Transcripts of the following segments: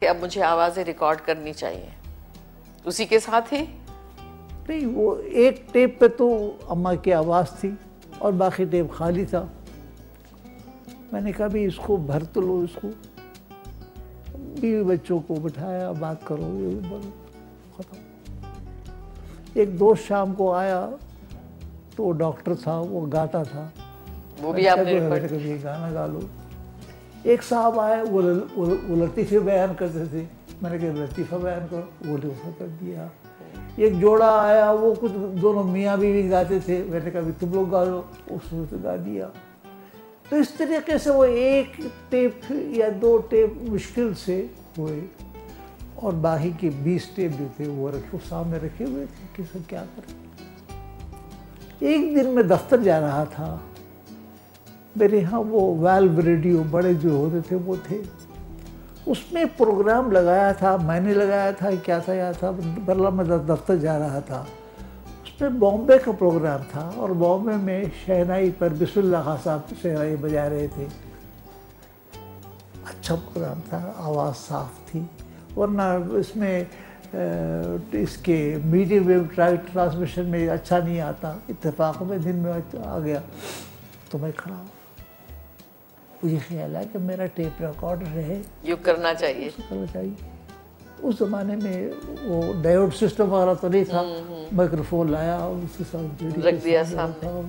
کہ اب مجھے آوازیں ریکارڈ کرنی چاہیے۔ اسی کے ساتھ ہی؟ نہیں وہ ایک ٹیپ پہ تو اماں کی آواز تھی اور باقی ٹیپ خالی تھا۔ میں نے کہا بھی اس کو بھر تو لو اس کو۔ بیوی بچوں کو بٹھایا بات کرو یہ بولو ختم۔ ایک دوست شام کو آیا تو وہ ڈاکٹر تھا وہ گاتا تھا۔ وہ بھی آپ نے گانا گا لو۔ ایک صاحب آئے، وہ وہ لطیفے بیان کرتے تھے۔ میں نے کہا، لطیفہ بیان کرو وہ لطیفہ کر دیا۔ ایک جوڑا آیا، وہ کچھ دونوں میاں بیوی گاتے تھے۔ میں نے کہا بھی تم لوگ گا لو اس نے تو گا دیا۔ تو اس طریقے سے وہ ایک ٹیپ یا دو ٹیپ مشکل سے ہوئے۔ اور باقی کے بیس ٹیپ جو تھے، وہ رکھے۔ سامنے رکھے ہوئے تھے کس کیا کریں۔ ایک دن میں دفتر جا رہا تھا۔ میرے یہاں وہ ویلو ریڈیو بڑے جو ہوتے تھے وہ تھے۔ اس میں پروگرام لگایا تھا، میں نے لگایا تھا، کیا تھا، یا تھا، برلا میں دفتر جا رہا تھا۔ اس میں بامبے کا پروگرام تھا اور بامبے میں شہنائی پر بسم اللہ خان صاحب شہنائی بجا رہے تھے۔ اچھا پروگرام تھا، آواز صاف تھی۔ ورنہ اس میں اس کے میڈیم ویو ٹرانسمیشن میں اچھا نہیں آتا۔ اتفاق میں دن میں آ گیا تو میں کھڑا ہوں۔ مجھے خیال ہے کہ میرا ٹیپ ریکارڈ رہے؟ یوں کرنا چاہیے۔ کرنا چاہیے؟ اس زمانے میں وہ ڈائیوڈ سسٹم وغیرہ تو نہیں تھا۔ مائکروفون لایا اس کے ساتھ رکھ دیا سامنے۔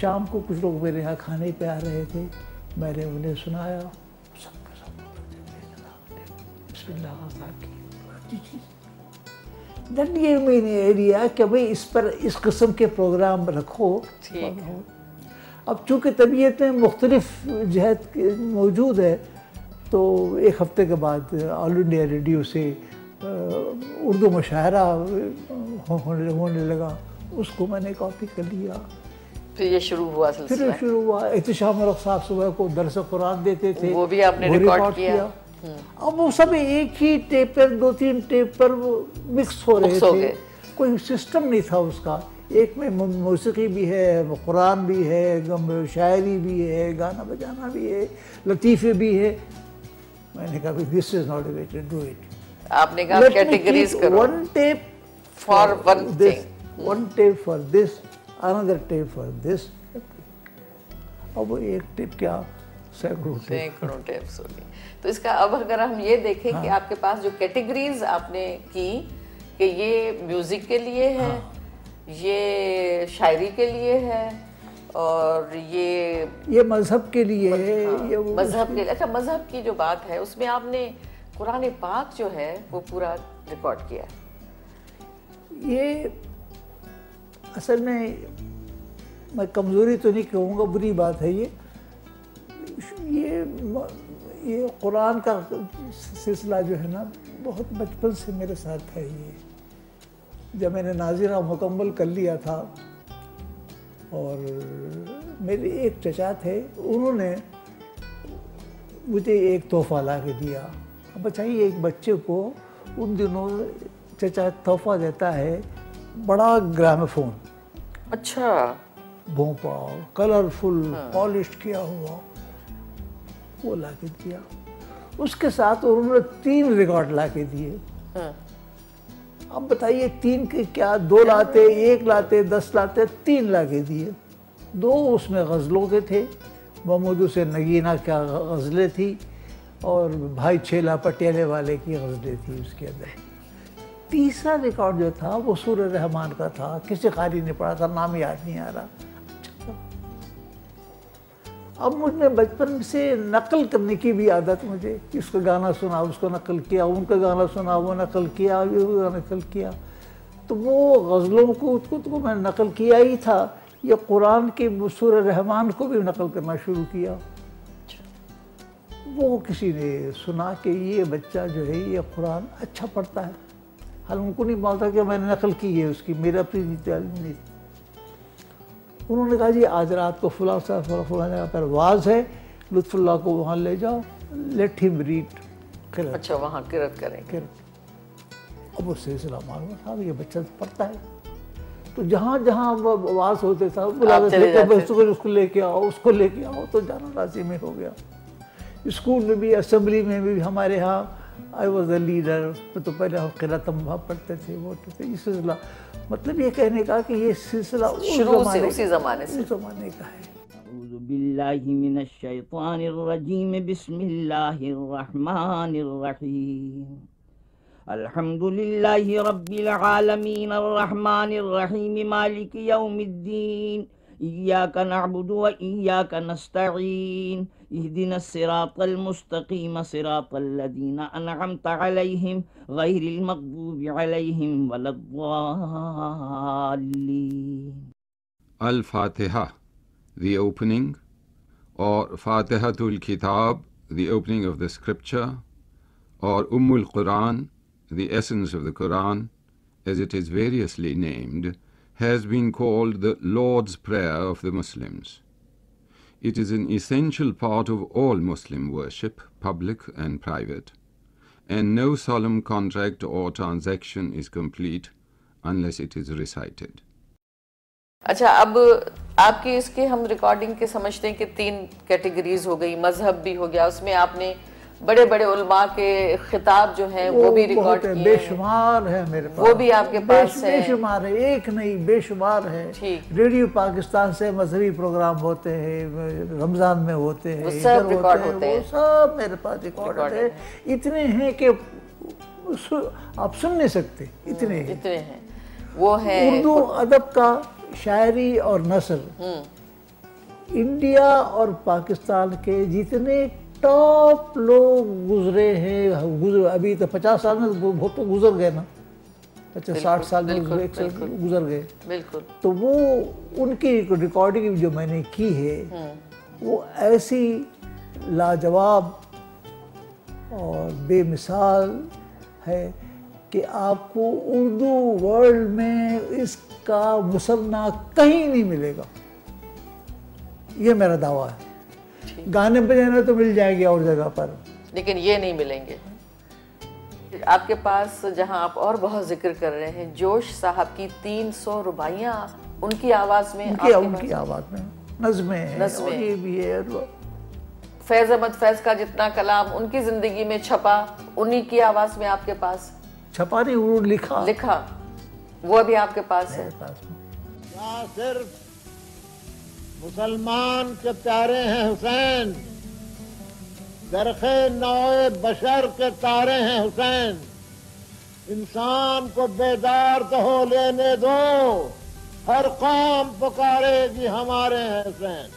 شام کو کچھ لوگ میرے یہاں کھانے پہ آ رہے تھے۔ میں نے انہیں سنایا۔ سب کے سب بسم اللہ یہ میں نے ایریا کہ بھئی اس پر اس قسم کے پروگرام رکھو۔ اب چونکہ طبیعت میں مختلف جہت موجود ہے تو ایک ہفتے کے بعد آل انڈیا ریڈیو سے اردو مشاعرہ ہونے لگا۔ اس کو میں نے کاپی کر لیا۔ پھر یہ شروع ہوا پھر یہ شروع ہوا۔ احتشام الق صاحب صبح کو درس قرآن دیتے تھے۔ وہ بھی آپ نے ریکارڈ کیا۔ اب وہ سب ایک ہی ٹیپ پر دو تین ٹیپ پر مکس ہو رہے تھے۔ کوئی سسٹم نہیں تھا اس کا۔ ایک میں موسیقی بھی ہے قرآن بھی ہے شاعری بھی ہے گانا بجانا بھی ہے لطیفے بھی ہے۔ میں نے کہا this is not a way to do it آپ نے کہا کیٹیگریز کرو۔ One tape for one thing one tape for this another tape for this اب ایک ٹیپ کیا؟ سینکڑوں سینکڑوں ٹیپس ہوگی تو اس کا اب اگر ہم یہ دیکھیں کہ آپ کے پاس جو کیٹیگریز آپ نے کی کہ یہ میوزک کے لیے ہے یہ شاعری کے لیے ہے اور یہ یہ مذہب کے لیے ہے مذہب کے لیے۔ اچھا مذہب کی جو بات ہے اس میں آپ نے قرآن پاک جو ہے وہ پورا ریکارڈ کیا ہے۔ یہ اصل میں میں کمزوری تو نہیں کہوں گا بری بات ہے یہ۔ یہ یہ قرآن کا سلسلہ جو ہے نا بہت بچپن سے میرے ساتھ ہے یہ۔ جب میں نے ناظرہ مکمل کر لیا تھا اور میرے ایک چچا تھے انہوں نے مجھے ایک تحفہ لا کے دیا۔ اب بچائیے ایک بچے کو ان دنوں چچا تحفہ دیتا ہے بڑا گرام فون اچھا۔ بھونپا کلرفل پالش کیا ہوا وہ لا کے دیا۔ اس کے ساتھ انہوں نے تین ریکارڈ لا کے دیے۔ اب بتائیے تین کے کیا دو لاتے، ایک لاتے، دس لاتے، تین لا کے دیے۔ دو اس میں غزلوں کے تھے۔ محمود سے نگینہ کیا غزلیں تھی اور بھائی چھیلا پٹیلے والے کی غزلیں تھی اس کے اندر۔ تیسرا ریکارڈ جو تھا وہ سور رحمان کا تھا۔ کسی قاری نے پڑھا تھا، نام یاد نہیں آ رہا۔ اب مجھ میں بچپن سے نقل کرنے کی بھی عادت مجھے اس کا گانا سنا اس کو نقل کیا، ان کا گانا سنا وہ نقل کیا، یہ نقل کیا۔ تو وہ غزلوں کو تو میں نقل کیا ہی تھا۔ یہ قرآن کے سور رحمان کو بھی نقل کرنا شروع کیا۔ وہ کسی نے سنا کہ یہ بچہ جو ہے، یہ قرآن اچھا پڑھتا ہے۔ حال ان کو نہیں مانتا کہ میں نے نقل کی ہے اس کی، میرا اپنی تعلیم نہیں انہوں نے کہا جی آج رات کو فلاں صاحب فلاں فلاں جگہ پر واز ہے لطف اللہ کو وہاں لے جاؤ لیٹ ہم ریڈ کرت۔ اچھا وہاں کرت کریں کرت۔ اب اس سلسلہ معلوم صاحب یہ بچہ پڑھتا ہے۔ تو جہاں جہاں واز ہوتے تھا بلاتے اس کو لے کے آؤ اس کو لے کے آؤ تو جانا لازمی ہو گیا۔ اسکول میں بھی اسمبلی میں بھی ہمارے ہاں آئی واز اے لیڈر تو پہلے ہم قلعہ تمبا پڑھتے تھے وہ تھے یہ سلسلہ۔ مطلب یہ کہنے کا کہ یہ سلسلہ شروع سے اسی زمانے سے۔ اس زمانے کا ہے۔ اعوذ باللہ من الشیطان الرجیم بسم اللہ الرحمن الرحیم۔ الحمد للہ رب العالمین الرحمن الرحیم مالک یوم الدین ایاک نعبد و ایاک نستعین۔ اہدنا الصراط المستقیم صراط الذین انعمت علیہم غیر المغضوب علیہم ولا الضالین Al-Fatiha, the opening, or Fatihatul Kitab, the opening of the scripture, or Ummul Quran, the essence of the Quran, as it is variously named, has been called the Lord's Prayer of the Muslims. It is an essential part of all Muslim worship, public and private, and no solemn contract or transaction is complete unless it is recited. اچھا اب آپ کی اس کے ہم recording کے سمجھتے ہیں کہ تین کیٹیگریز ہو گئی مذہب بھی ہو گیا اس میں آپ نے بڑے بڑے علماء کے خطاب جو ہیں وہ بھی ریکارڈ ہے، کیے بے ہیں۔ شمار ہے میرے پاس وہ بھی آپ کے پاس بے ہے۔ شمار ہے ایک نہیں بے شمار ہے۔ ریڈیو پاکستان سے مذہبی پروگرام ہوتے ہیں رمضان میں ہوتے ہیں سب ریکارڈ ہوتے وہ ہیں۔ سب میرے پاس ریکارڈ ہے ریکارڈ اتنے ہیں کہ آپ سن نہیں سکتے۔ اتنے ہیں۔ اتنے ہیں۔ وہ ہیں اردو ادب کا شاعری اور نثر۔ انڈیا اور پاکستان کے جتنے ٹاپ لوگ گزرے ہیں گزر ابھی تو پچاس سال میں بہت تو گزر گئے نا۔ پچاس ساٹھ سال میں۔ گزر گئے۔ بالکل۔ تو وہ ان کی ریکارڈنگ جو میں نے کی ہے وہ ایسی لاجواب اور بے مثال ہے کہ آپ کو اردو ورلڈ میں اس کا مسنہ کہیں نہیں ملے گا۔ یہ میرا دعویٰ ہے۔ گانے بجانے تو مل جائے گی اور جگہ پر۔ لیکن یہ نہیں ملیں گے۔ آپ کے پاس جہاں آپ اور بہت ذکر کر رہے ہیں جوش صاحب کی تین سو ربائیاں ان کی آواز میں ان کی آواز میں۔ نظمیں ہیں نظمیں۔ یہ بھی ہے۔ فیض احمد فیض کا جتنا کلام ان کی زندگی میں چھپا انہی کی آواز میں آپ کے پاس۔ چھپا نہیں وہ لکھا۔ لکھا۔ وہ بھی آپ کے پاس ہے۔ صرف مسلمان کے پیارے ہیں حسین۔ درخ نوع بشر کے تارے ہیں حسین۔ انسان کو بیدار تو ہو لینے دو۔ ہر قوم پکارے گی ہمارے ہیں حسین۔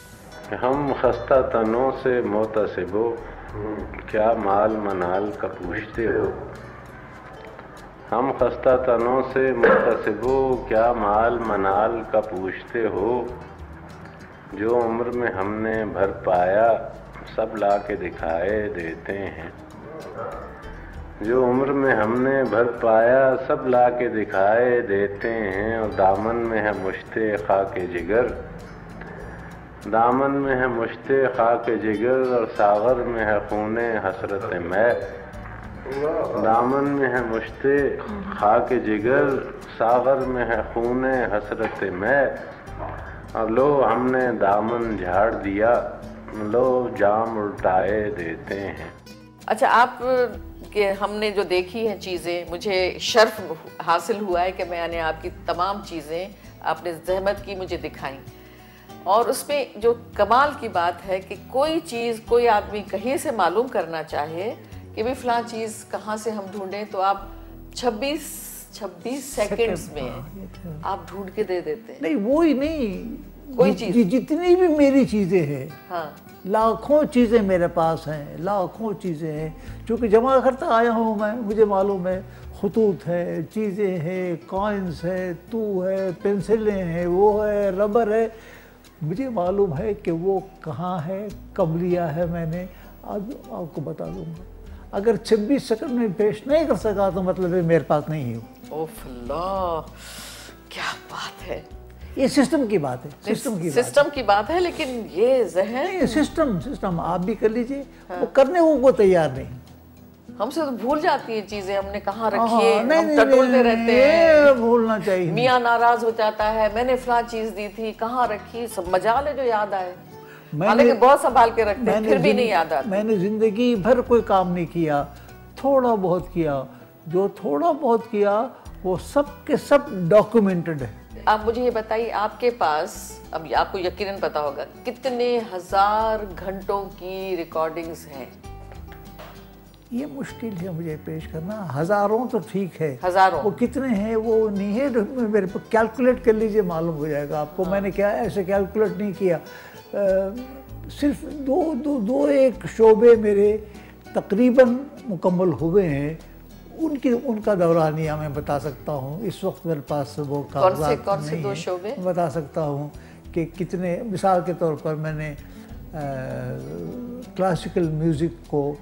ہم خستہ تنوں سے محتسب ہو کیا مال منال کا پوچھتے ہو؟ ہم خستہ تنوں سے محتسب ہو کیا مال منال کا پوچھتے ہو؟ جو عمر میں ہم نے بھر پایا، سب لا کے دکھائے دیتے ہیں۔ جو عمر میں ہم نے بھر پایا، سب لا کے دکھائے دیتے ہیں۔ اور دامن میں ہے مشتے خاک جگر۔ دامن میں ہے مشتے خاک جگر۔ اور ساغر میں ہے خون حسرت میں۔ دامن میں ہے مشتے خاک جگر۔ ساغر میں ہے خون حسرت میں۔ لو ہم نے دامن جھاڑ دیا، لو جام الٹائے دیتے ہیں۔ اچھا آپ کے ہم نے جو دیکھی ہیں چیزیں، مجھے شرف حاصل ہوا ہے کہ میں نے آپ کی تمام چیزیں آپ نے زحمت کی مجھے دکھائیں۔ اور اس میں جو کمال کی بات ہے کہ کوئی چیز، کوئی آدمی کہیں سے معلوم کرنا چاہے کہ بھی فلاں چیز کہاں سے ہم ڈھونڈیں، تو آپ چھبیس چھبیس سیکنڈز میں آپ ڈھونڈ کے دے دیتے ہیں۔ نہیں وہی نہیں۔ کوئی چیز؟ جتنی بھی میری چیزیں ہیں ہاں۔ لاکھوں چیزیں میرے پاس ہیں لاکھوں چیزیں ہیں۔ چونکہ جمع کرتا آیا ہوں میں مجھے معلوم ہے خطوط ہے چیزیں ہیں کوائنس ہے تو ہے پنسلیں ہیں وہ ہے ربر ہے۔ مجھے معلوم ہے کہ وہ کہاں ہے کب لیا ہے میں نے۔ اب آپ کو بتا دوں گا اگر چھبیس سیکنڈ میں پیش نہیں کر سکا تو مطلب ہے میرے پاس نہیں ہے وہ اوف اللہ کیا بات ہے؟ یہ سسٹم کی بات ہے سسٹم کی بات ہے۔ سسٹم کی بات ہے لیکن یہ ذہن سسٹم سسٹم آپ بھی کر لیجیے۔ وہ کرنے کو تیار نہیں۔ ہم سے تو بھول جاتی ہیں چیزیں ہم نے کہاں رکھی ہے ہم ٹٹولتے رہتے ہیں۔ بھولنا چاہیے۔ میاں ناراض ہو جاتا ہے میں نے فلاں چیز دی تھی کہاں رکھی؟ سب مجال ہے جو یاد آئے۔ حالانکہ بہت سنبھال کے رکھتے ہیں پھر بھی نہیں یاد آتا۔ میں نے زندگی بھر کوئی کام نہیں کیا تھوڑا بہت کیا۔ جو تھوڑا بہت کیا وہ سب کے سب ڈاکومنٹڈ ہے آپ مجھے یہ بتائیے آپ کے پاس اب آپ کو یقیناً پتا ہوگا کتنے ہزار گھنٹوں کی ریکارڈنگز ہیں؟ یہ مشکل ہے مجھے پیش کرنا۔ ہزاروں تو ٹھیک ہے۔ ہزاروں۔ وہ کتنے ہیں؟ وہ نہیں ہے میرے پاس کیلکولیٹ کر لیجیے معلوم ہو جائے گا آپ کو۔ میں نے کیا ایسے کیلکولیٹ نہیں کیا۔ صرف دو دو دو ایک شعبے میرے تقریباً مکمل ہوئے ہیں۔ ان کی ان کا دورانیہ میں بتا سکتا ہوں اس وقت میرے پاس وہ کاغذات کون سے نہیں دو ہیں۔ شعبے؟ بتا سکتا ہوں کہ کتنے مثال کے طور پر میں نے کلاسیکل میوزک کو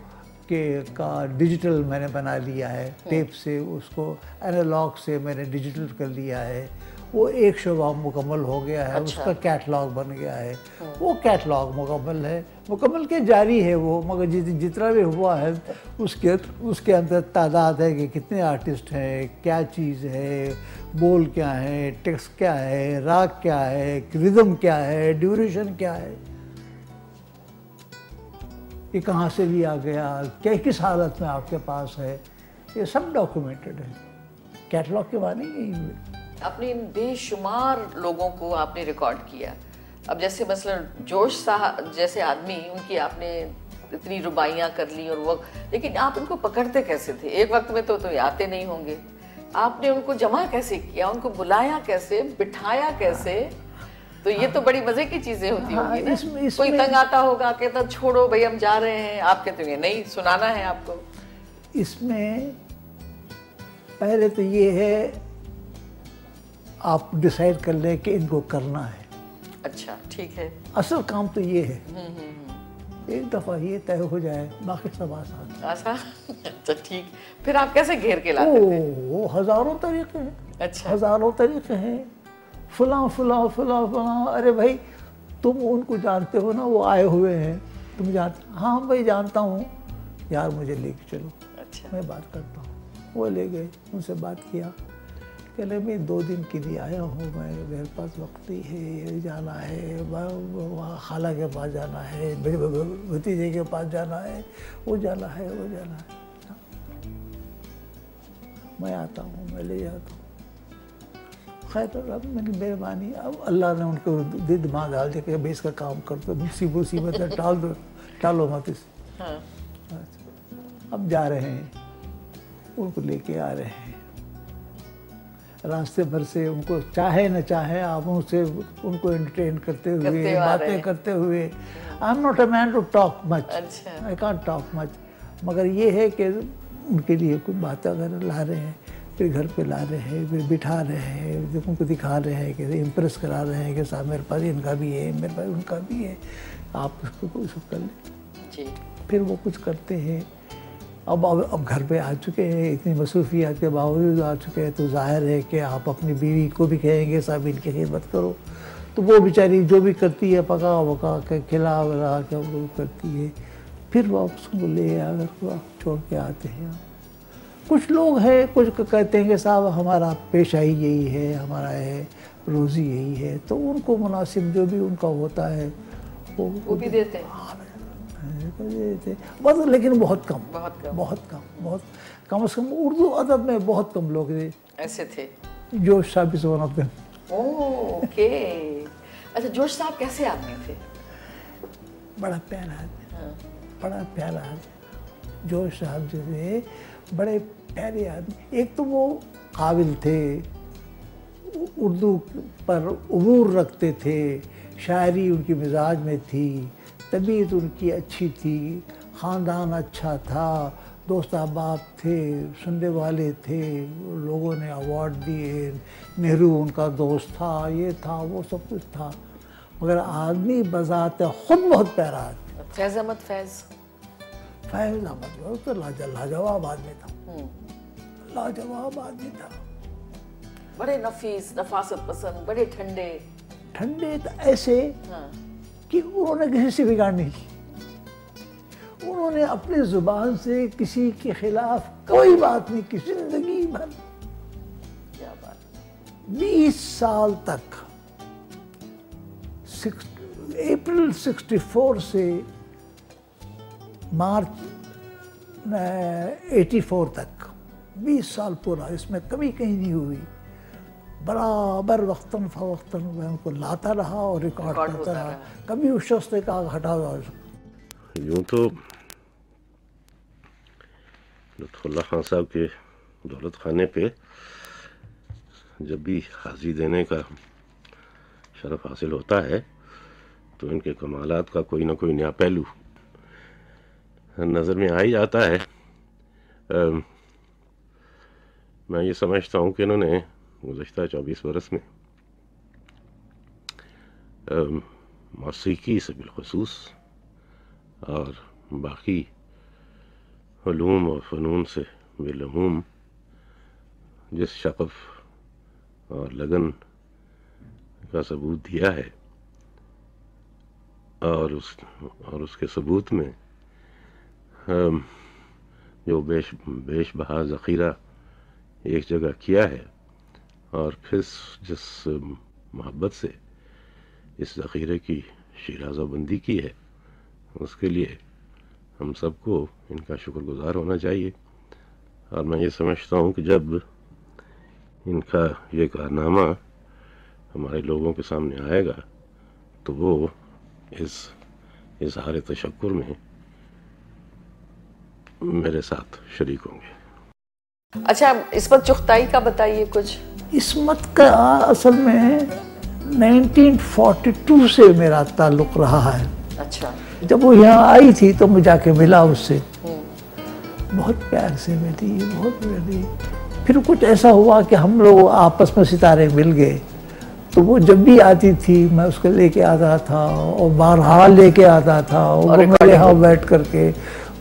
کے کا ڈیجیٹل میں نے بنا لیا ہے ٹیپ سے اس کو اینالاگ سے میں نے ڈیجیٹل کر لیا ہے وہ ایک شعبہ مکمل ہو گیا ہے اس کا کیٹلاگ بن گیا ہے۔ وہ کیٹلاگ مکمل ہے۔ مکمل کے جاری ہے وہ مگر جت- جتنا بھی ہوا ہے اس کے اس کے اندر تعداد ہے کہ کتنے آرٹسٹ ہیں کیا چیز ہے بول کیا ہے ٹیکسٹ کیا ہے راگ کیا ہے ردم کیا ہے ڈیوریشن کیا ہے۔ یہ کہاں سے لیا گیا؟ کیا کس حالت میں آپ کے پاس ہے؟ یہ سب ڈاکومنٹڈ ہے۔ کیٹلاگ کے معنی یہی ہوئے آپ نے ان بے شمار لوگوں کو آپ نے ریکارڈ کیا۔ اب جیسے مثلا جوش صاحب جیسے آدمی ان کی آپ نے اتنی ربائیاں کر لی اور وہ لیکن آپ ان کو پکڑتے کیسے تھے؟ ایک وقت میں تو تو آتے نہیں ہوں گے۔ آپ نے ان کو جمع کیسے کیا؟ ان کو بلایا کیسے؟ بٹھایا کیسے؟ تو یہ تو بڑی مزے کی چیزیں ہوتی ہوں گی ہاں، نا۔ اس کوئی تنگ آتا ہوگا کہتا چھوڑو بھائی ہم جا رہے ہیں۔ آپ کہتے ہیں نہیں سنانا ہے آپ کو۔ اس میں پہلے تو یہ ہے آپ ڈیسائیڈ کر لیں کہ ان کو کرنا ہے۔ اچھا ٹھیک ہے۔ اصل کام تو یہ ہے۔ ایک دفعہ یہ طے ہو جائے باقی سب آسان۔ ایسا اچھا ٹھیک۔ پھر آپ کیسے گھیر کے لاتے تھے او ہزاروں طریقے ہیں۔ اچھا۔ ہزاروں طریقے ہیں۔ فلاں فلاں فلاں فلاں۔ ارے بھائی تم ان کو جانتے ہو نا وہ آئے ہوئے ہیں۔ تم جانتے ہاں بھائی جانتا ہوں۔ یار مجھے لے کے چلو۔ اچھا۔ میں بات کرتا ہوں۔ وہ لے گئے ان سے بات کیا۔ کہ لے میں دو دن کے لیے آیا ہوں میں میرے پاس وقت ہی ہے جانا ہے وہاں خالہ کے پاس جانا ہے بھتیجے کے پاس جانا ہے وہ جانا ہے وہ جانا ہے۔ میں آتا ہوں میں لے جاتا ہوں۔ خیر اب میری مہربانی اب اللہ نے ان کو دماغ ڈال دیا کہ بھائی اس کا کام کر دو مصیبت ہے ٹال دو ٹالو مت اسے ہاں۔ اب جا رہے ہیں ان کو لے کے آ رہے ہیں۔ راستے بھر سے ان کو چاہے نہ چاہے آپ ان سے ان کو انٹرٹین کرتے ہوئے باتیں۔ کرتے ہوئے۔ I am not a man to talk much I can't talk much مگر یہ ہے کہ ان کے لیے کوئی بات وغیرہ لا رہے ہیں پھر گھر پہ لا رہے ہیں پھر بٹھا رہے ہیں ان کو دکھا رہے ہیں کہ امپریس کرا رہے ہیں کہ صاحب میرے پاس ان کا بھی ہے میرے پاس ان کا بھی ہے۔ آپ اس کو کوئی سب کر لیں۔ جی۔ پھر وہ کچھ کرتے ہیں۔ اب اب اب گھر پہ آ چکے ہیں اتنی مصروفیات کے باوجود آ چکے ہیں۔ تو ظاہر ہے کہ آپ اپنی بیوی کو بھی کہیں گے صاحب ان کی خدمت کرو۔ تو وہ بیچاری جو بھی کرتی ہے پکا وکا کے کھلا ولا کے وہ کرتی ہے۔ پھر وہ اس کو لے آ کر چھوڑ کے آتے ہیں۔ کچھ لوگ ہیں کچھ کہتے ہیں کہ صاحب ہمارا پیشہ ہی یہی ہے ہمارا ہے روزی یہی ہے۔ تو ان کو مناسب جو بھی ان کا ہوتا ہے وہ وہ بھی دیتے ہیں۔ بس لیکن بہت کم۔ بہت کم۔ بہت کم۔ بہت کم از کم اردو ادب میں بہت کم لوگ تھے۔ ایسے تھے۔ جو شابی ون آف دم اوکے۔ اچھا جوش صاحب کیسے آدمی تھے؟ بڑا پیارا آدمی ہاں۔ بڑا پیارا آدمی جو صاحب جو تھے بڑے پیارے آدمی۔ ایک تو وہ قابل تھے۔ اردو پر عبور رکھتے تھے۔ شاعری ان کی مزاج میں تھی۔ طبیعت ان کی اچھی تھی خاندان اچھا تھا دوست احباب تھے سننے والے تھے لوگوں نے ایوارڈ دیے نہرو ان کا دوست تھا یہ تھا وہ سب کچھ تھا۔ مگر آدمی بذات خود بہت پیارا آدمی فیض احمد فیض۔ فیض احمد وہ تو لاجواب آدمی تھا۔ لاجواب آدمی تھا۔ بڑے نفیس نفاست پسند بڑے ٹھنڈے۔ ٹھنڈے تو ایسے ہاں۔ کہ انہوں نے کسی سے بگاڑ نہیں کی۔ انہوں نے اپنے زبان سے کسی کے خلاف کوئی بات نہیں کی، زندگی بھر۔ کیا بات بیس سال تک اپریل سکسٹی فور سے مارچ ایٹی فور تک۔ بیس سال پورا، اس میں کبھی کہیں نہیں ہوئی۔ برابر وقتاً فوقتاً میں ان کو لاتا رہا اور ریکارڈ کرتا رہا۔ کبھی اس شخص نے کہا ہٹا جاؤ یوں تو لطف اللہ خان صاحب کے دولت خانے پہ جب بھی حاضری دینے کا شرف حاصل ہوتا ہے تو ان کے کمالات کا کوئی نہ کوئی نیا پہلو نظر میں آ ہی جاتا ہے۔ میں یہ سمجھتا ہوں کہ انہوں نے گزشتہ چوبیس برس میں۔ موسیقی سے بالخصوص اور باقی علوم اور فنون سے بالعموم جس شقف اور لگن کا ثبوت دیا ہے اور اس اور اس کے ثبوت میں جو بیش بیش بہا ذخیرہ ایک جگہ کیا ہے۔ اور پھر جس محبت سے اس ذخیرے کی شیرازہ بندی کی ہے، اس کے لیے ہم سب کو ان کا شکر گزار ہونا چاہیے۔ اور میں یہ سمجھتا ہوں کہ جب ان کا یہ کارنامہ ہمارے لوگوں کے سامنے آئے گا، تو وہ اس اظہار تشکر میں میرے ساتھ شریک ہوں گے۔ اچھا عصمت چختائی کا بتائیے کچھ۔ عصمت کا اصل میں نائنٹین فورٹی ٹو سے میرا تعلق رہا ہے۔ اچھا۔ جب وہ یہاں آئی تھی تو میں جا کے ملا اس سے۔ بہت پیار سے ملی بہت ملی پھر کچھ ایسا ہوا کہ ہم لوگ آپس میں ستارے مل گئے۔ تو وہ جب بھی آتی تھی میں اس کو لے کے آتا تھا اور بارہا لے کے آتا تھا۔ اور میرے یہاں بیٹھ کر کے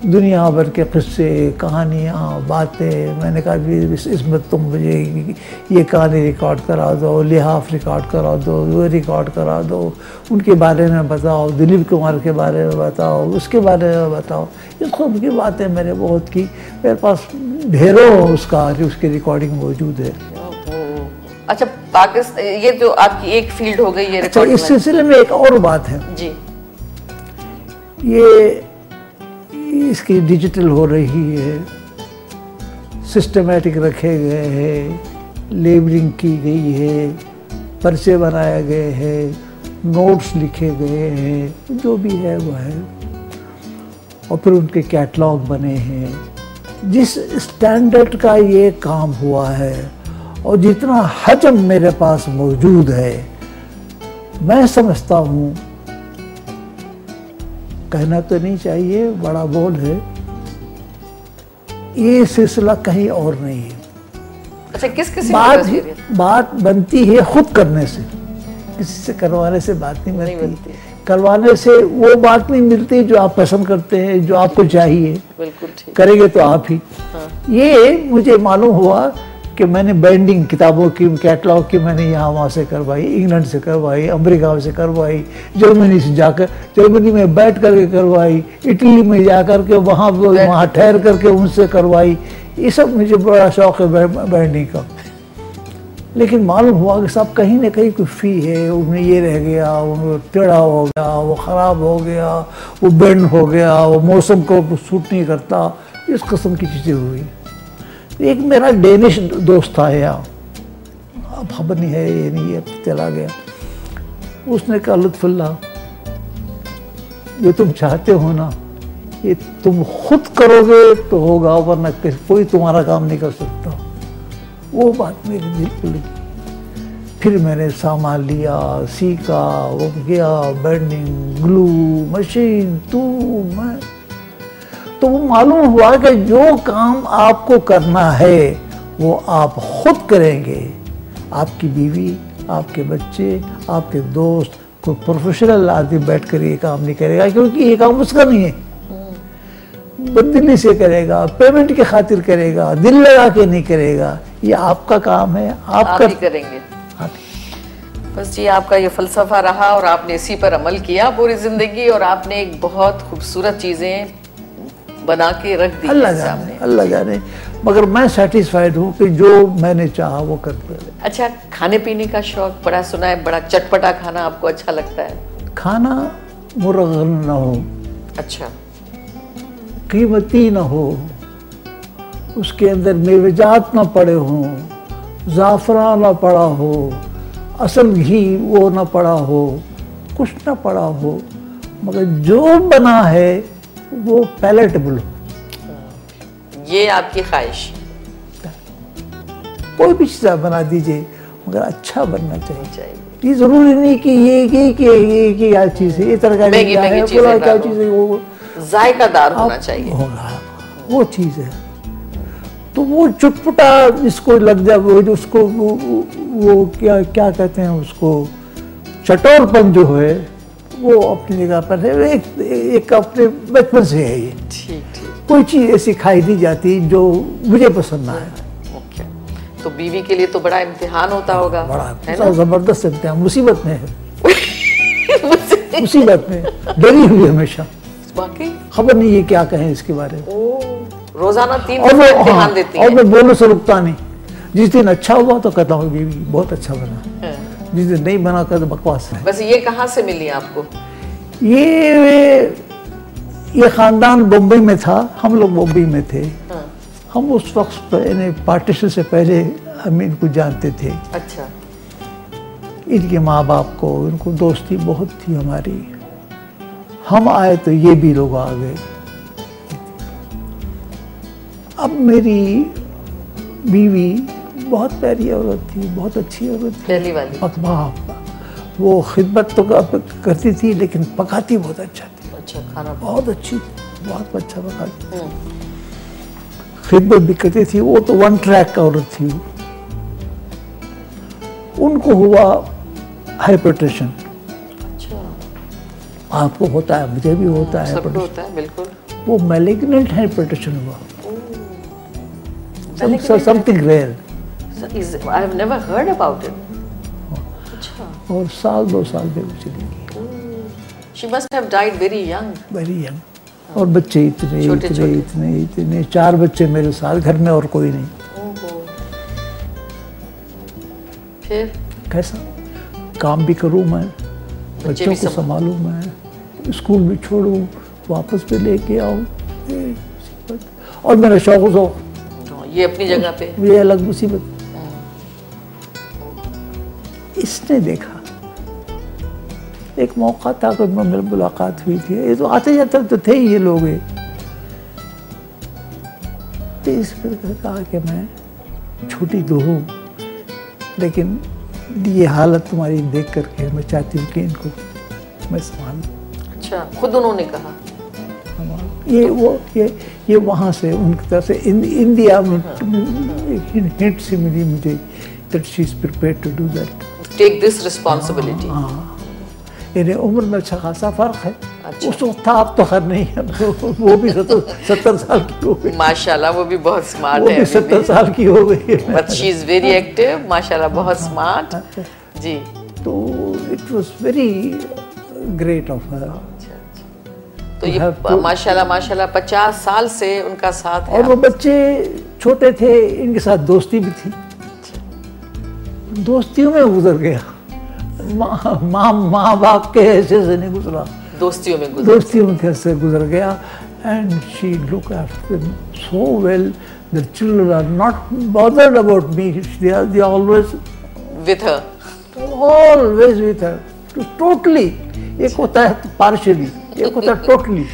دنیا بھر کے قصے کہانیاں باتیں۔ میں نے کہا بھی اس میں تم مجھے یہ کہانی ریکارڈ کرا دو لحاف ریکارڈ کرا دو وہ ریکارڈ کرا دو۔ ان کے بارے میں بتاؤ دلیپ کمار کے بارے میں بتاؤ اس کے بارے میں بتاؤ۔ اس قسم کی باتیں میں نے بہت کی۔ میرے پاس ڈھیروں اس کا اس کی ریکارڈنگ موجود ہے۔ اچھا پاکستان یہ تو آپ کی ایک فیلڈ ہو گئی ہے اچھا اس سلسلے میں ایک اور بات ہے۔ جی۔ یہ اس کی ڈیجیٹل ہو رہی ہے سسٹمیٹک رکھے گئے ہیں لیبلنگ کی گئی ہے، پرچے بنائے گئے ہیں نوٹس لکھے گئے ہیں، جو بھی ہے وہ ہے۔ اور پھر ان کے کیٹلاگ بنے ہیں۔ جس اسٹینڈرڈ کا یہ کام ہوا ہے، اور جتنا حجم میرے پاس موجود ہے، میں سمجھتا ہوں کہنا تو نہیں چاہیے بڑا بول ہے۔ یہ سلسلہ کہیں اور نہیں ہے۔ اچھا کس کسی بات بات بنتی ہے خود کرنے سے۔ کسی سے کروانے سے بات نہیں بنتی۔ کروانے سے وہ بات نہیں ملتی جو آپ پسند کرتے ہیں جو آپ کو چاہیے۔ کریں گے تو آپ ہی۔ ہاں۔ یہ مجھے معلوم ہوا کہ میں نے بینڈنگ کتابوں کی کیٹلاگ کی میں نے یہاں وہاں سے کروائی انگلینڈ سے کروائی امریکہ سے کروائی جرمنی سے جا کر جرمنی میں بیٹھ کر کے کروائی اٹلی میں جا کر کے وہاں وہاں ٹھہر کر کے ان سے کروائی، یہ سب مجھے بڑا شوق ہے بینڈنگ کا۔ لیکن معلوم ہوا کہ صاحب کہیں نہ کہیں کوئی فی ہے ان میں یہ رہ گیا ان میں ٹیڑھا ہو گیا، وہ خراب ہو گیا، وہ بینڈ ہو گیا، وہ موسم کو سوٹ نہیں کرتا، اس قسم کی چیزیں ہوئی۔ ایک میرا ڈینش دوست تھا یہاں خبر نہیں ہے، یہ نہیں ہے، چلا گیا۔ اس نے کہا، لطف اللہ، جو تم چاہتے ہو نا، یہ تم خود کرو گے تو ہوگا، ورنہ کوئی تمہارا کام نہیں کر سکتا۔ وہ بات میری دل کو لگی۔ پھر میں نے سامان لیا، سیکھا، وہ گیا بیڈنگ گلو، مشین، تو میں تو وہ معلوم ہوا کہ جو کام آپ کو کرنا ہے وہ آپ خود کریں گے۔ آپ کی بیوی آپ کے بچے آپ کے دوست کوئی پروفیشنل آدمی بیٹھ کر یہ کام نہیں کرے گا کیونکہ یہ کام اس کا نہیں ہے۔ بدلی سے کرے گا پیمنٹ کی خاطر کرے گا دل لگا کے نہیں کرے گا۔ یہ آپ کا کام ہے آپ کریں گے۔ بس جی آپ کا یہ فلسفہ رہا اور آپ نے اسی پر عمل کیا پوری زندگی اور آپ نے ایک بہت خوبصورت چیزیں بنا کے رکھ دی اللہ جانے اللہ جانے۔ مگر میں سیٹسفائیڈ ہوں کہ جو میں نے چاہا وہ کر دیا۔ اچھا کھانے پینے کا شوق بڑا سنا ہے بڑا چٹپٹا کھانا آپ کو اچھا لگتا ہے۔ کھانا مرغن نہ ہو۔ اچھا۔ قیمتی نہ ہو۔ اس کے اندر میوجات نہ پڑے ہوں۔ زعفران نہ پڑا ہو۔ اصل گھی وہ نہ پڑا ہو۔ کچھ نہ پڑا ہو۔ مگر جو بنا ہے وہ پیلیٹیبل ہو۔ یہ آپ کی خواہش۔ کوئی بھی چیز بنا دیجیے مگر اچھا بننا چاہیے۔ یہ ضروری نہیں کہ یہ یہ کہ یہ کیا چیز ہے؟ یہ ترکاری کیا ہے؟ بولا کیا چیز ہے؟ وہ ذائقہ دار ہونا چاہیے۔ ہوگا وہ چیز ہے۔ تو وہ چٹپٹا اس کو لگ جا وہ جو اس کو وہ کیا کہتے ہیں اس کو؟ چٹور پن جو ہے وہ اپنی جگہ پر ہے ایک اپنے بچپن سے ہے یہ۔ کوئی چیز ایسی کھائی نہیں جاتی جو مجھے پسند نہ ہے تو بیوی کے لیے تو بڑا امتحان ہوتا ہوگا بڑا۔ زبردست امتحان مصیبت میں ہے۔ مصیبت۔ میں ڈری ہوئی ہمیشہ۔ خبر نہیں یہ کیا کہیں اس کے بارے میں۔ روزانہ تین امتحان ہاں، دیتی ہے اور میں بولوں سے رکتا نہیں۔ جس دن اچھا ہوا تو کہتا ہوں بیوی بہت اچھا بنا۔ ہاں۔ جس نے نہیں بنا کر بکواس ہے۔ بس یہ کہاں سے ملی آپ کو؟ یہ یہ خاندان بمبئی میں تھا۔ ہم لوگ بمبئی میں تھے۔ ہاں۔ ہم اس وقت یعنی پارٹیشن سے پہلے ہم ان کو جانتے تھے۔ اچھا۔ ان کے ماں باپ کو ان کو دوستی بہت تھی ہماری۔ ہم آئے تو یہ بھی لوگ آ گئے۔ اب میری بیوی بہت پیاری عورت تھی بہت اچھی عورت تھی۔ دہلی والی۔ باپ وہ خدمت تو کرتی تھی لیکن پکاتی بہت اچھا تھی۔ بہت اچھی بہت اچھا پکاتی تھی۔ خدمت بھی کرتی تھی وہ تو ون ٹریک کا عورت تھی۔ ان کو ہوا ہائپرٹیشن آپ کو ہوتا ہے مجھے بھی ہوتا ہے وہ میلیگنٹ ہائپرٹیشن ہوا۔ Something rare I have never heard about it اور سال دو سال پہ اسی گئی she must have died very young very young اور بچے اتنے اتنے اتنے اتنے چار بچے میرے ساتھ گھر میں اور کوئی نہیں پھر کیسا کام بھی کروں میں بچوں کو سنبھالوں میں اسکول بھی چھوڑوں واپس پہ لے کے آؤں اور میرا شوق ہو یہ اپنی جگہ پہ یہ الگ مصیبت اس نے دیکھا۔ ایک موقع تھا کہ میری ملاقات ہوئی تھی۔ یہ تو آتے جاتے تو تھے ہی یہ لوگ۔ تو اس پر کہا کہ میں چھوٹی تو ہوں لیکن یہ حالت تمہاری دیکھ کر کے میں چاہتی ہوں کہ ان کو میں سنبھالوں۔ اچھا خود انہوں نے کہا۔ ہاں، یہ وہ یہ وہاں سے ان کی طرف سے انڈیا میں ہاں۔ ہنٹ سے ملی مجھے۔ That she is prepare to do that take this responsibility یعنی عمر میں اچھا خاصا فرق ہے. اچھا. اس وقت تھا اب تو خیر نہیں ہے. وہ بھی ستر سال کی ہو گئی. ماشاء اللہ وہ بھی بہت سمارٹ ہے ستر سال کی ہو گئی but she is very active ماشاء اللہ بہت سمارٹ اچھا. اچھا. جی. تو it was very great of her تو یہ ماشاء اللہ ماشاء اللہ پچاس سال سے ان کا ساتھ ہے اور وہ بچے چھوٹے تھے ان کے ساتھ دوستی بھی تھی. دوستیوں میں گزر گیا۔ ماں ماں باپ کے حصے سے نہیں گزرا۔ دوستیوں میں دوستیوں کے حصے گزر گیا۔ And she look after so well the children are not bothered about me they are they always with her. Always with her. Totally. ایک ہوتا ہے پارشلی ایک ہوتا ہے ٹوٹلی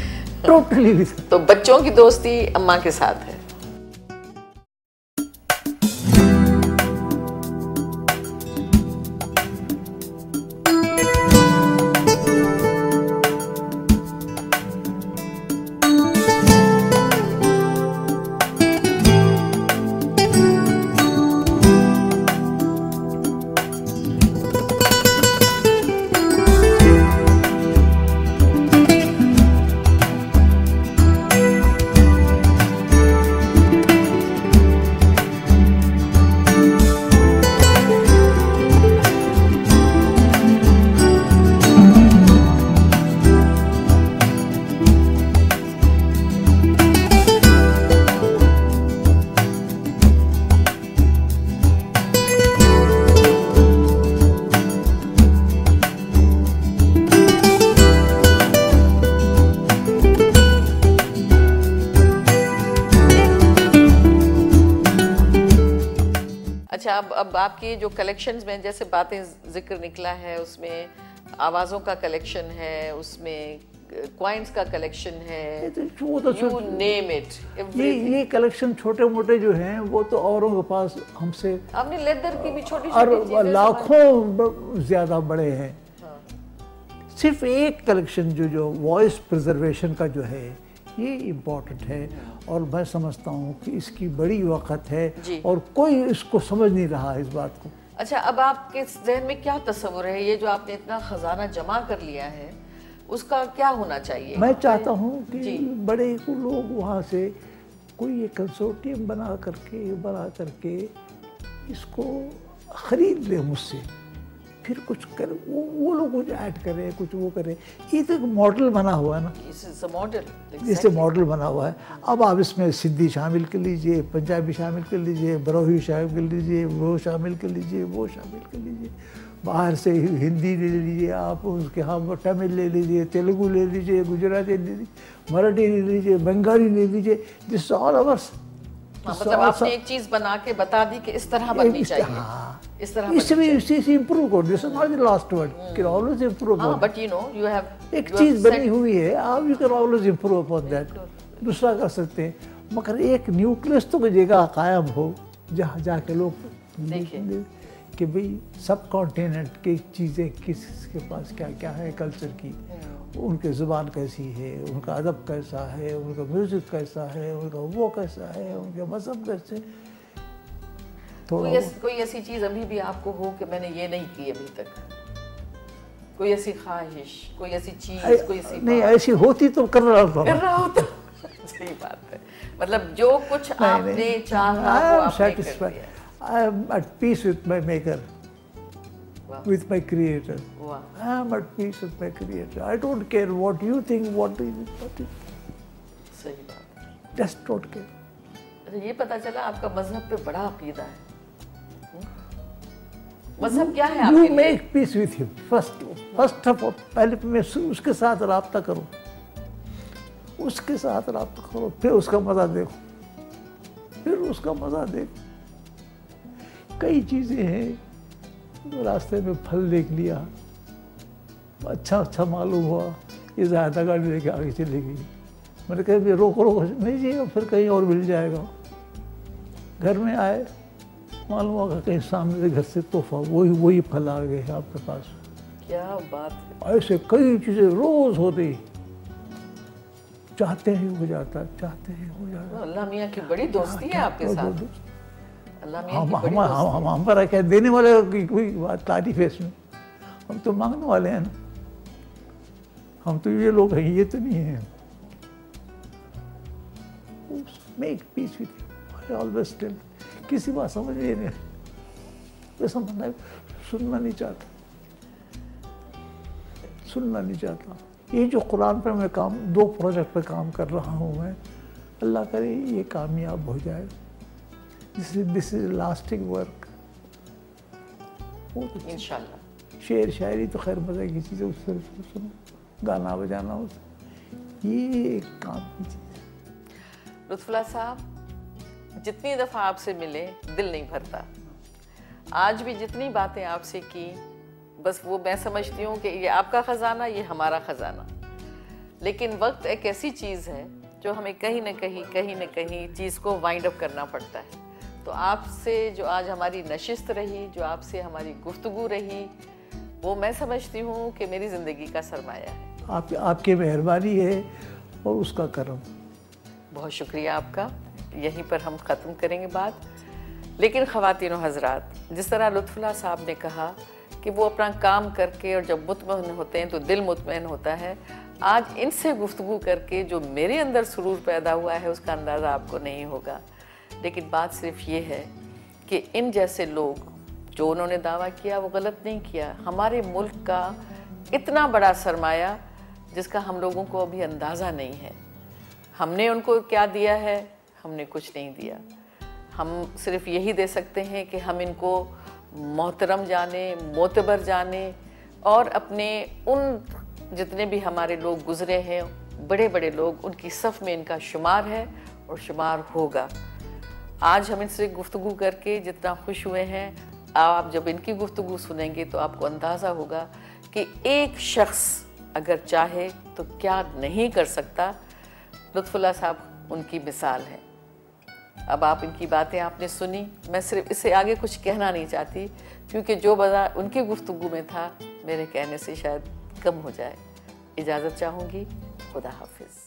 ٹوٹلی تو بچوں کی دوستی اماں کے ساتھ ہے۔ اب اب آپ کی جو کلیکشنز میں جیسے باتیں ذکر نکلا ہے اس میں آوازوں کا کلیکشن ہے اس میں کوائنس کا کلیکشن ہے یو نیم اٹ یہ کلیکشن چھوٹے موٹے جو ہیں وہ تو اوروں کے پاس ہم سے آپ نے لیدر کی بھی چھوٹی اور چھوٹی چیزیں لاکھوں زیادہ بڑے ہیں۔ صرف ایک کلیکشن جو جو وائس پرزرویشن کا جو ہے یہ امپورٹنٹ ہے اور میں سمجھتا ہوں کہ اس کی بڑی وقت ہے جی۔ اور کوئی اس کو سمجھ نہیں رہا اس بات کو اچھا اب آپ کے ذہن میں کیا تصور ہے یہ جو آپ نے اتنا خزانہ جمع کر لیا ہے اس کا کیا ہونا چاہیے میں چاہتا ہوں کہ جی۔ بڑے لوگ وہاں سے کوئی ایک کنسورٹیم بنا کر کے بنا کر کے اس کو خرید لے مجھ سے پھر کچھ کر وہ لوگ کچھ ایڈ کریں کچھ وہ کریں۔ یہ تو ایک ماڈل بنا ہوا ہے نا۔ Model. جس سے ماڈل بنا ہوا ہے۔ اب آپ اس میں سندھی شامل کر لیجیے پنجابی شامل کر لیجیے بروہی شامل کر لیجیے وہ شامل کر لیجیے وہ شامل کر لیجیے۔ باہر سے ہندی لے لیجیے آپ اس کے ہاں تمل لے لیجیے تیلگو لے لیجیے گجراتی لے لیجیے مراٹھی لے لیجیے بنگالی لے لیجیے۔ جس آل اوورس مطلب آپ نے ایک چیز بنا کے بتا دی کہ اس طرح بننی چاہیے۔ اس طرح اس میں اسی سے امپروو کر this not the last word can always improve ہاں but you know you have ایک چیز بنی ہوئی ہے آپ you can always improve upon that دوسرا کر سکتے ہیں۔ مگر ایک نیوکلس تو جگہ قائم ہو جہاں جا کے لوگ دیکھیں۔ کہ بھئی سب کانٹیننٹ کی چیزیں کس کے پاس کیا کیا ہے کلچر کی۔ ان کی زبان کیسی ہے ان کا ادب کیسا ہے ان کا میوزک کیسا ہے ان کا وہ کیسا ہے ان کے مذہب کیسے کوئی کوئی ایسی چیز ابھی بھی آپ کو ہو کہ میں نے یہ نہیں کی ابھی تک؟ کوئی ایسی خواہش کوئی ایسی چیز کوئی ایسی نہیں ایسی ہوتی تو کر رہا تھا۔ کر رہا ہوتا۔ صحیح بات ہے۔ مطلب جو کچھ آپ نے چاہا وہ آپ نے کر. دیا۔ I am at peace with my maker, with my creator. واہ I am at peace with my creator. I don't care what you think, what you what you صحیح بات. ہے just don't care. اچھا یہ پتا چلا آپ کا مذہب پہ بڑا عقیدہ ہے. مذہب کیا ہے آپ You کے لیے؟ make peace with him. First. First of all, پہلے میں اس کے ساتھ رابطہ کرو. اس کے ساتھ رابطہ کرو پھر اس کا مزہ دیکھو. پھر اس کا مزہ دیکھو. کئی چیزیں ہیں راستے میں پھل دیکھ لیا اچھا اچھا معلوم ہوا یہ زیادہ گاڑی لے کے آگے چلے گئی۔ میں نے کہا بھی روکو روکو نہیں جی پھر کہیں اور مل جائے گا۔ گھر میں آئے معلوم ہوگا کہیں سامنے سے گھر سے تحفہ وہی وہی پھل آ گئے آپ کے پاس۔ کیا بات ہے؟ ایسے کئی چیزیں روز ہوتی۔ چاہتے ہیں ہو جاتا چاہتے ہیں ہو جاتا۔ اللہ میاں کی بڑی دوستی ہے آپ کے ساتھ۔ اللہ ہم پر کیا دینے والے کی کوئی بات تعریف ہے اس میں۔ ہم تو مانگنے والے ہیں نا۔ ہم تو یہ لوگ ہیں یہ تو نہیں ہیں۔ Make peace with always tell کسی بات سمجھ میں نہیں میں سمجھنا سننا نہیں چاہتا۔ سننا نہیں چاہتا۔ یہ جو قرآن پر میں کام دو پروجیکٹ پہ کام کر رہا ہوں میں اللہ کرے یہ کامیاب ہو جائے۔ دس از دس از لاسٹنگ ورک انشاءاللہ شعر شاعری تو خیر مزے کی چیز ہے اس سے سنو. گانا بجانا ہو. یہ ایک کام کی چیز لطف اللہ صاحب جتنی دفعہ آپ سے ملے دل نہیں بھرتا۔ آج بھی جتنی باتیں آپ سے کی بس وہ میں سمجھتی ہوں کہ یہ آپ کا خزانہ یہ ہمارا خزانہ۔ لیکن وقت ایک ایسی چیز ہے جو ہمیں کہیں نہ کہیں کہیں نہ کہیں چیز کو وائنڈ اپ کرنا پڑتا ہے۔ تو آپ سے جو آج ہماری نشست رہی جو آپ سے ہماری گفتگو رہی وہ میں سمجھتی ہوں کہ میری زندگی کا سرمایہ ہے۔ آپ آپ کی مہربانی ہے اور اس کا کرم۔ بہت شکریہ آپ کا۔ یہیں پر ہم ختم کریں گے بات۔ لیکن خواتین و حضرات جس طرح لطف اللہ صاحب نے کہا کہ وہ اپنا کام کر کے اور جب مطمئن ہوتے ہیں تو دل مطمئن ہوتا ہے آج ان سے گفتگو کر کے جو میرے اندر سرور پیدا ہوا ہے اس کا اندازہ آپ کو نہیں ہوگا۔ لیکن بات صرف یہ ہے کہ ان جیسے لوگ جو انہوں نے دعویٰ کیا وہ غلط نہیں کیا۔ ہمارے ملک کا اتنا بڑا سرمایہ جس کا ہم لوگوں کو ابھی اندازہ نہیں ہے۔ ہم نے ان کو کیا دیا ہے؟ ہم نے کچھ نہیں دیا۔ ہم صرف یہی دے سکتے ہیں کہ ہم ان کو محترم جانیں معتبر جانیں اور اپنے ان جتنے بھی ہمارے لوگ گزرے ہیں، بڑے بڑے لوگ، ان کی صف میں ان کا شمار ہے اور شمار ہوگا۔ آج ہم ان سے گفتگو کر کے جتنا خوش ہوئے ہیں، آپ جب ان کی گفتگو سنیں گے تو آپ کو اندازہ ہوگا کہ ایک شخص اگر چاہے تو کیا نہیں کر سکتا۔ لطف اللہ صاحب ان کی مثال ہے۔ اب آپ ان کی باتیں آپ نے سنی۔ میں صرف اس سے آگے کچھ کہنا نہیں چاہتی، کیونکہ جو بزا ان کی گفتگو میں تھا، میرے کہنے سے شاید کم ہو جائے۔ اجازت چاہوں گی۔ خدا حافظ۔